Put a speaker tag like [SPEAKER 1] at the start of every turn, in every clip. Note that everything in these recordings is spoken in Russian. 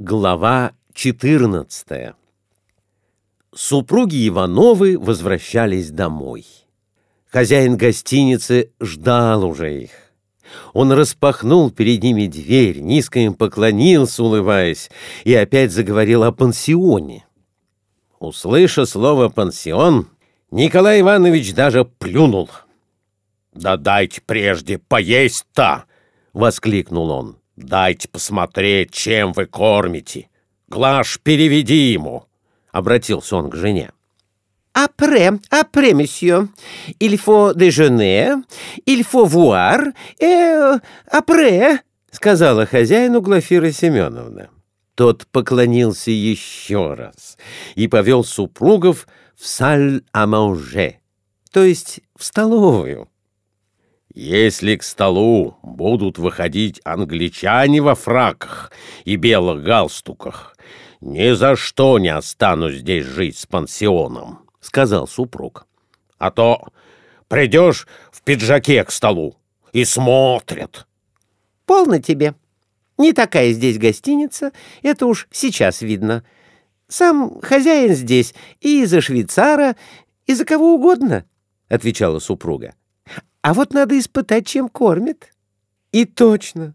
[SPEAKER 1] Глава 14 Супруги Ивановы возвращались домой. Хозяин гостиницы ждал уже их. Он распахнул перед ними дверь, низко им поклонился, улыбаясь, и опять заговорил о пансионе. Услыша слово «пансион», Николай Иванович даже плюнул. «Да дайте прежде поесть-то!» — воскликнул он. «Дайте посмотреть, чем вы кормите. Глаш, переведи ему!» — обратился он к жене.
[SPEAKER 2] «Après, après, monsieur. Il faut déjeuner, il faut voir, et après», — сказала хозяину Глафира Семеновна. Тот поклонился еще раз и повел супругов в саль-а-манже, то есть в столовую.
[SPEAKER 1] Если к столу будут выходить англичане во фраках и белых галстуках, ни за что не останусь здесь жить с пансионом, — сказал супруг. — А то придешь в пиджаке к столу и смотрят.
[SPEAKER 2] — Полно тебе. Не такая здесь гостиница, это уж сейчас видно. Сам хозяин здесь и за швейцара, и за кого угодно, — отвечала супруга. А вот надо испытать, чем кормят. И точно.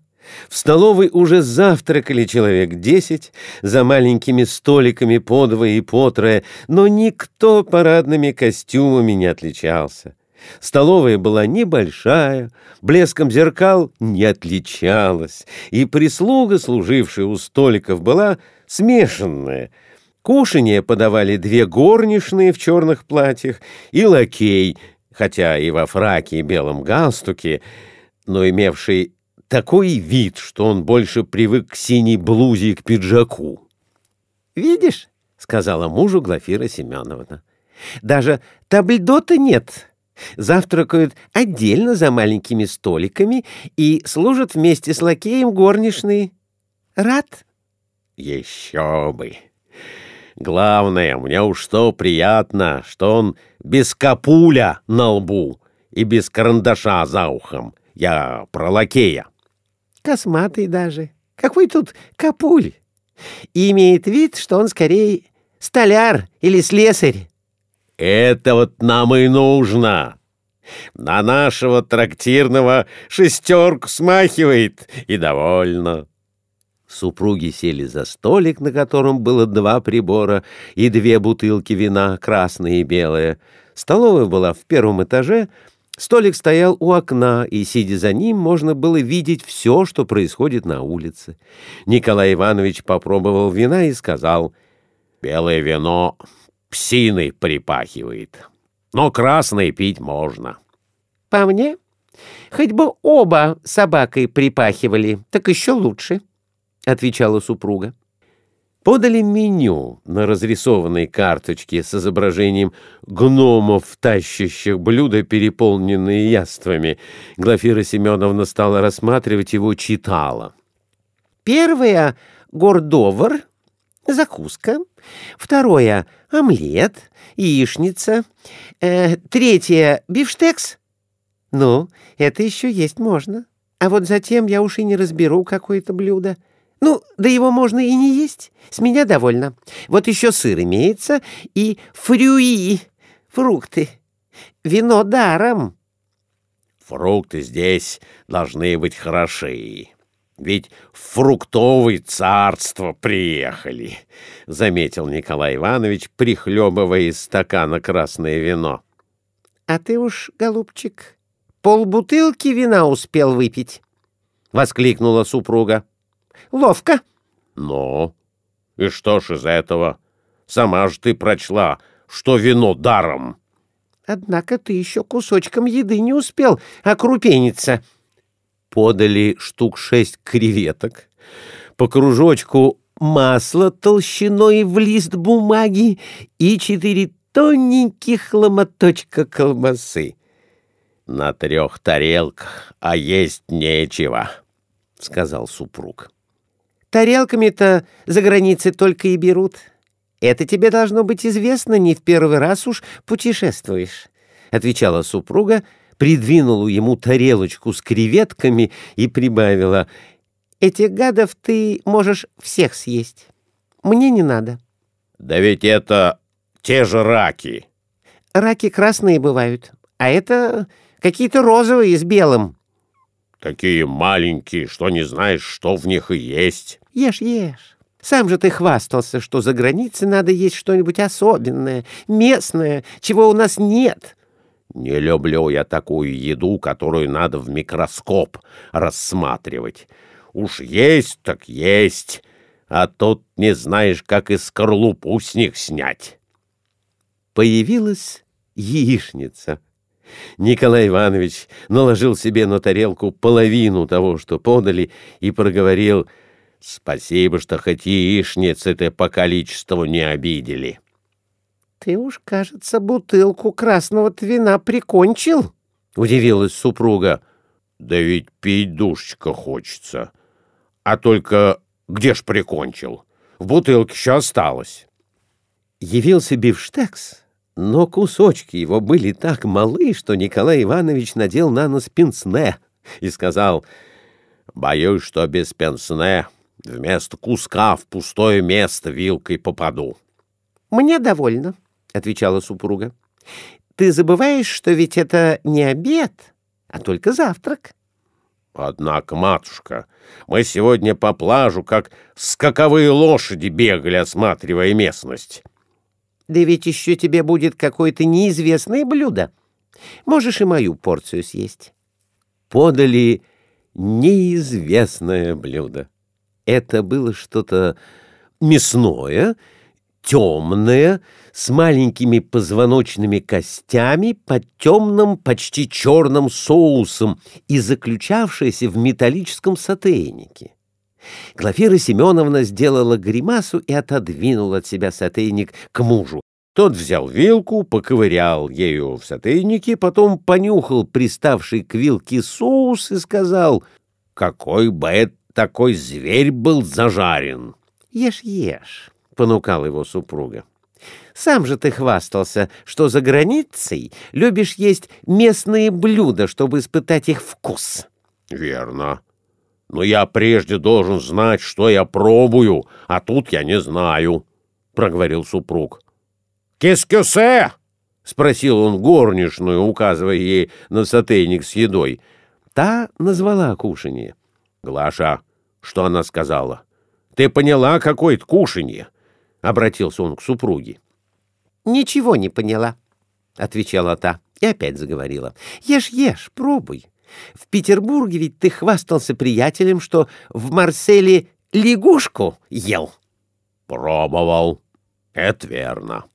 [SPEAKER 2] В столовой уже завтракали человек десять, за маленькими столиками по и по трое, но никто парадными костюмами не отличался. Столовая была небольшая, блеском зеркал не отличалась, и прислуга, служившая у столиков, была смешанная. Кушанье подавали две горничные в черных платьях и лакей — хотя и во фраке и белом галстуке, но имевший такой вид, что он больше привык к синей блузе и к пиджаку. «Видишь?» — сказала мужу Глафира Семеновна. «Даже табльдота нет. Завтракают отдельно за маленькими столиками и служат вместе с лакеем горничные. Рад?»
[SPEAKER 1] «Еще бы!» Главное, мне уж что приятно, что он без капуля на лбу и без карандаша за ухом. Я про лакея.
[SPEAKER 2] Косматый даже. Какой тут капуль? И имеет вид, что он скорее столяр или слесарь.
[SPEAKER 1] Это вот нам и нужно. На нашего трактирного шестерку смахивает и довольно.
[SPEAKER 2] Супруги сели за столик, на котором было два прибора и две бутылки вина, красное и белое. Столовая была в первом этаже, столик стоял у окна, и, сидя за ним, можно было видеть все, что происходит на улице. Николай Иванович попробовал вина и сказал, «Белое вино псиной припахивает, но красное пить можно». «По мне, хоть бы оба собакой припахивали, так еще лучше». — отвечала супруга. Подали меню на разрисованной карточке с изображением гномов, тащащих блюда, переполненные яствами. Глафира Семеновна стала рассматривать его, читала. Первое — гордовар, закуска. Второе — омлет, яичница. Э, третье — бифштекс. Ну, это еще есть можно. А вот затем я уж и не разберу какое-то блюдо. Ну, да его можно и не есть. С меня довольно. Вот еще сыр имеется и фрюи, фрукты. Вино даром.
[SPEAKER 1] Фрукты здесь должны быть хороши. Ведь в фруктовое царство приехали, — заметил Николай Иванович, прихлебывая из стакана красное вино.
[SPEAKER 2] — А ты уж, голубчик, полбутылки вина успел выпить, — воскликнула супруга. Ловко.
[SPEAKER 1] Ну, и что ж из этого? Сама же ты прочла, что вино даром.
[SPEAKER 2] Однако ты еще кусочком еды не успел окрупениться.
[SPEAKER 1] Подали штук шесть креветок, по кружочку масла толщиной в лист бумаги и четыре тоненьких ломоточка колбасы. На трех тарелках, а есть нечего, — сказал супруг.
[SPEAKER 2] Тарелками-то за границей только и берут. Это тебе должно быть известно, не в первый раз уж путешествуешь», — отвечала супруга, придвинула ему тарелочку с креветками и прибавила.
[SPEAKER 3] Этих гадов ты можешь всех съесть. Мне не надо.
[SPEAKER 1] Да ведь это те же раки.
[SPEAKER 3] Раки красные бывают, а это какие-то розовые с белым.
[SPEAKER 1] Такие маленькие, что не знаешь, что в них и есть.
[SPEAKER 3] Ешь, ешь. Сам же ты хвастался, что за границей надо есть что-нибудь особенное, местное, чего у нас нет.
[SPEAKER 1] Не люблю я такую еду, которую надо в микроскоп рассматривать. Уж есть так есть, а тут не знаешь, как и скорлупу с них снять.
[SPEAKER 2] Появилась яичница. Николай Иванович наложил себе на тарелку половину того, что подали, и проговорил «Спасибо, что хоть яичницы-то по количеству не обидели».
[SPEAKER 3] «Ты уж, кажется, бутылку красного вина прикончил?»
[SPEAKER 2] — удивилась супруга.
[SPEAKER 1] «Да ведь пить душечка хочется. А только где ж прикончил? В бутылке еще осталось».
[SPEAKER 2] Явился бифштекс но кусочки его были так малы, что Николай Иванович надел на нос пенсне и сказал, «Боюсь, что без пенсне вместо куска в пустое место вилкой попаду».
[SPEAKER 3] «Мне довольно», — отвечала супруга. «Ты забываешь, что ведь это не обед, а только завтрак».
[SPEAKER 1] «Однако, матушка, мы сегодня по плажу, как скаковые лошади, бегали, осматривая местность».
[SPEAKER 3] Да ведь еще тебе будет какое-то неизвестное блюдо. Можешь и мою порцию съесть.
[SPEAKER 2] Подали неизвестное блюдо. Это было что-то мясное, темное, с маленькими позвоночными костями под темным, почти черным соусом и заключавшееся в металлическом сотейнике. Глафира Семеновна сделала гримасу и отодвинула от себя сотейник к мужу. Тот взял вилку, поковырял ею в сотейнике, потом понюхал приставший к вилке соус и сказал, «Какой бы это такой зверь был зажарен!»
[SPEAKER 3] «Ешь, ешь», — понукал его супруга. «Сам же ты хвастался, что за границей любишь есть местные блюда, чтобы испытать их вкус».
[SPEAKER 1] «Верно», но я прежде должен знать, что я пробую, а тут я не знаю, — проговорил супруг. «Кис-кюсе!» — спросил он горничную, указывая ей на сотейник с едой.
[SPEAKER 2] Та назвала кушанье.
[SPEAKER 1] «Глаша, что она сказала? Ты поняла, какое-то кушанье?» — обратился он к супруге.
[SPEAKER 3] «Ничего не поняла», — отвечала та и опять заговорила. «Ешь, ешь, пробуй. В Петербурге ведь ты хвастался приятелем, что в Марселе лягушку ел.
[SPEAKER 1] Пробовал. Это верно.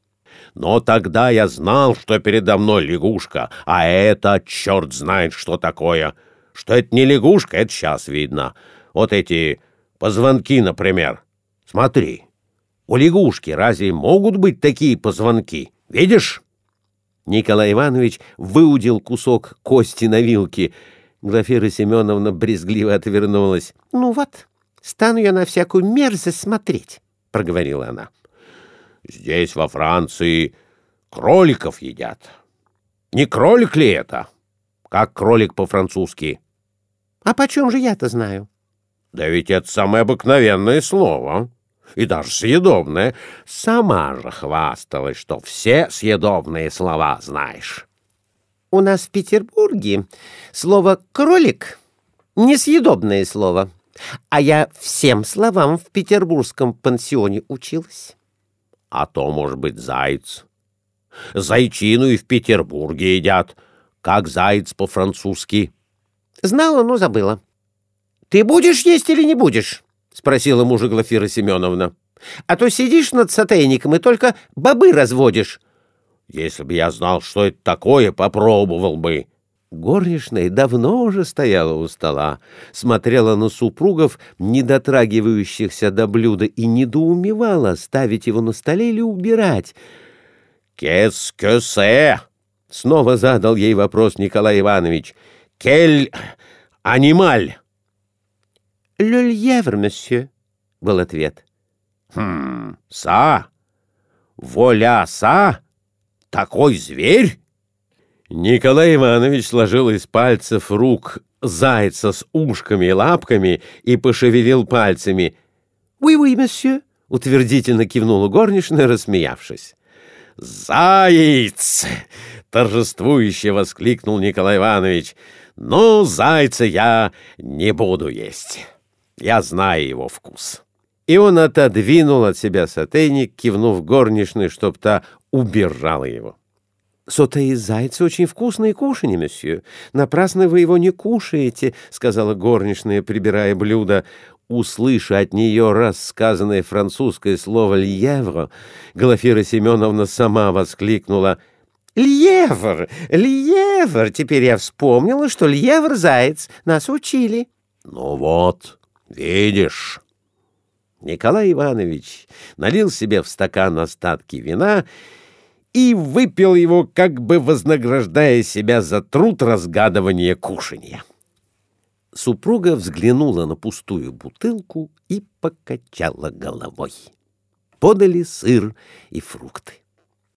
[SPEAKER 1] Но тогда я знал, что передо мной лягушка, а это черт знает, что такое. Что это не лягушка, это сейчас видно. Вот эти позвонки, например. Смотри, у лягушки разве могут быть такие позвонки? Видишь?
[SPEAKER 2] Николай Иванович выудил кусок кости на вилке. Глафира Семеновна брезгливо отвернулась.
[SPEAKER 3] — Ну вот, стану я на всякую мерзость смотреть, — проговорила она.
[SPEAKER 1] — Здесь, во Франции, кроликов едят. Не кролик ли это? Как кролик по-французски?
[SPEAKER 3] — А почем же я-то знаю?
[SPEAKER 1] — Да ведь это самое обыкновенное слово и даже съедобное. Сама же хвасталась, что все съедобные слова знаешь.
[SPEAKER 3] У нас в Петербурге слово «кролик» — несъедобное слово, а я всем словам в петербургском пансионе училась.
[SPEAKER 1] А то, может быть, заяц. Зайчину и в Петербурге едят. Как заяц по-французски?
[SPEAKER 3] Знала, но забыла. Ты будешь есть или не будешь? — спросила мужа Глафира Семеновна. — А то сидишь над сотейником и только бобы разводишь.
[SPEAKER 1] — Если бы я знал, что это такое, попробовал бы.
[SPEAKER 2] Горничная давно уже стояла у стола, смотрела на супругов, не дотрагивающихся до блюда, и недоумевала, ставить его на столе или убирать.
[SPEAKER 1] «Qu'est-ce que c'est?»
[SPEAKER 2] — снова задал ей вопрос Николай Иванович.
[SPEAKER 1] «Кель анималь?»
[SPEAKER 3] «Le lièvre, monsieur», — был ответ.
[SPEAKER 1] «Хм, са? Воля са? Такой зверь?»
[SPEAKER 2] Николай Иванович сложил из пальцев рук
[SPEAKER 1] зайца с ушками и лапками и пошевелил пальцами.
[SPEAKER 3] «Oui-oui, monsieur», — утвердительно кивнула горничная, рассмеявшись.
[SPEAKER 1] «Заяц!» — торжествующе воскликнул Николай Иванович. «Ну, зайца я не буду есть. Я знаю его вкус».
[SPEAKER 2] И он отодвинул от себя сотейник, кивнув горничной, чтоб та убирала его.
[SPEAKER 3] «Соте из зайца очень вкусное кушанье, месье. Напрасно вы его не кушаете», — сказала горничная, прибирая блюдо.
[SPEAKER 2] Услыша от нее рассказанное французское слово «льевро», Глафира Семеновна сама воскликнула
[SPEAKER 3] «Льевр! Льевр! Теперь я вспомнила, что льевр-заяц нас учили».
[SPEAKER 1] «Ну вот, видишь».
[SPEAKER 2] Николай Иванович налил себе в стакан остатки вина и выпил его, как бы вознаграждая себя за труд разгадывания кушанья. Супруга взглянула на пустую бутылку и покачала головой. Подали сыр и фрукты.